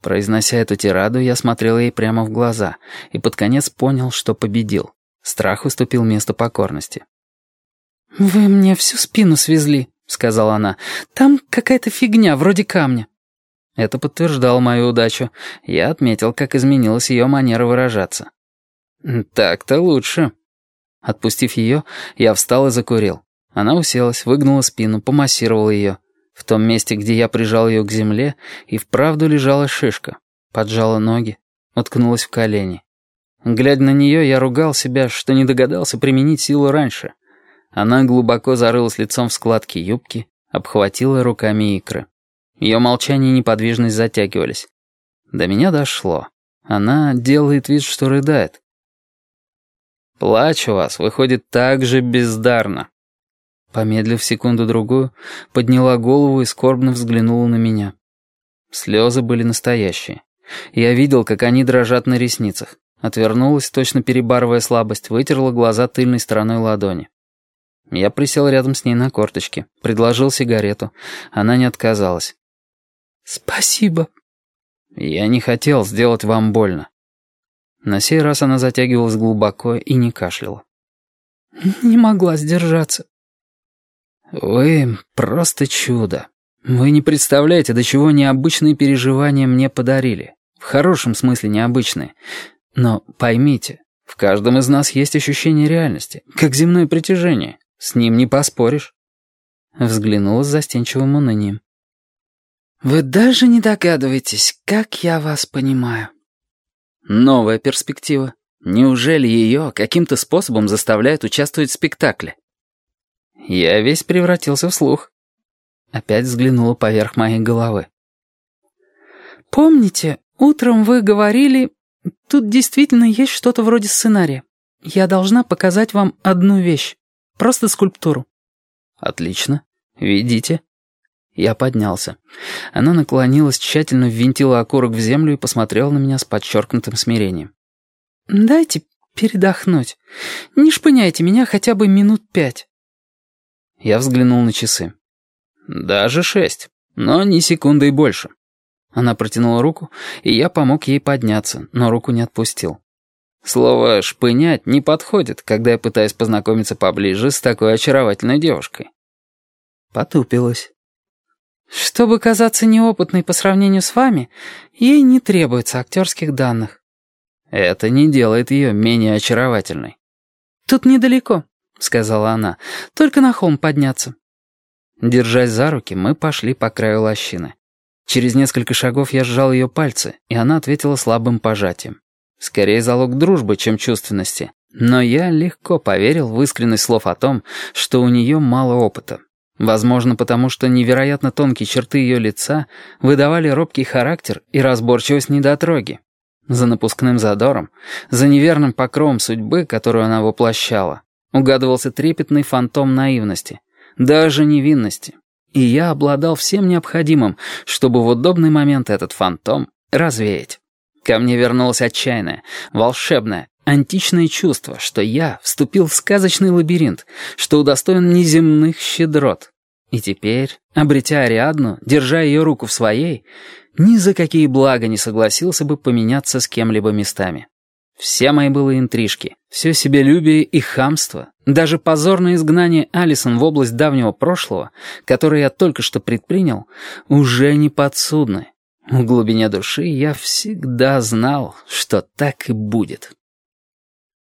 Произнося эту тираду, я смотрел ей прямо в глаза и под конец понял, что победил. Страх уступил место покорности. «Вы мне всю спину свезли», — сказала она. «Там какая-то фигня, вроде камня». Это подтверждало мою удачу. Я отметил, как изменилась ее манера выражаться. «Так-то лучше». Отпустив ее, я встал и закурил. Она уселась, выгнула спину, помассировала ее. В том месте, где я прижал ее к земле, и вправду лежала шишка. Поджала ноги, уткнулась в колени. Глядя на нее, я ругал себя, что не догадался применить силу раньше. Она глубоко зарылась лицом в складки юбки, обхватила руками икры. Ее молчание и неподвижность затягивались. До меня дошло. Она делает вид, что рыдает. «Плач у вас выходит так же бездарно», Помедлив секунду-другую, подняла голову и скорбно взглянула на меня. Слезы были настоящие. Я видел, как они дрожат на ресницах. Отвернулась, точно перебарывая слабость, вытерла глаза тыльной стороной ладони. Я присел рядом с ней на корточке, предложил сигарету. Она не отказалась. «Спасибо». «Я не хотел сделать вам больно». На сей раз она затягивалась глубоко и не кашляла. «Не могла сдержаться». «Вы просто чудо. Вы не представляете, до чего необычные переживания мне подарили. В хорошем смысле необычные. Но поймите, в каждом из нас есть ощущение реальности, как земное притяжение. С ним не поспоришь». Взглянула с застенчивым унынием. «Вы даже не догадываетесь, как я вас понимаю». Новая перспектива. Неужели ее каким-то способом заставляют участвовать в спектакле? Я весь превратился в слух. Опять взглянула поверх моей головы. «Помните, утром вы говорили, тут действительно есть что-то вроде сценария. Я должна показать вам одну вещь, просто скульптуру». «Отлично. Видите?» Я поднялся. Она наклонилась, тщательно ввинтила окурок в землю и посмотрела на меня с подчеркнутым смирением. «Дайте передохнуть. Не шпыняйте меня хотя бы минут пять». Я взглянул на часы. «Даже шесть, но ни секунды и больше». Она протянула руку, и я помог ей подняться, но руку не отпустил. Слово «шпынять» не подходит, когда я пытаюсь познакомиться поближе с такой очаровательной девушкой. Потупилась. Чтобы казаться неопытной по сравнению с вами, ей не требуется актерских данных. Это не делает ее менее очаровательной. Тут недалеко. — сказала она. «Только на холм подняться». Держась за руки, мы пошли по краю лощины. Через несколько шагов я сжал ее пальцы, и она ответила слабым пожатием. Скорее залог дружбы, чем чувственности. Но я легко поверил в искренность слов о том, что у нее мало опыта. Возможно, потому что невероятно тонкие черты ее лица выдавали робкий характер и разборчивость недотроги. За напускным задором, за неверным покровом судьбы, которую она воплощала, Угадывался трепетный фантом наивности, даже невинности. И я обладал всем необходимым, чтобы в удобный момент этот фантом развеять. Ко мне вернулось отчаянное, волшебное, античное чувство, что я вступил в сказочный лабиринт, что удостоен неземных щедрот. И теперь, обретя Ариадну, держа ее руку в своей, ни за какие блага не согласился бы поменяться с кем-либо местами. Все мои былые интрижки, все себелюбие и хамство, даже позорное изгнание Алисон в область давнего прошлого, которое я только что предпринял, уже не подсудны. В глубине души я всегда знал, что так и будет».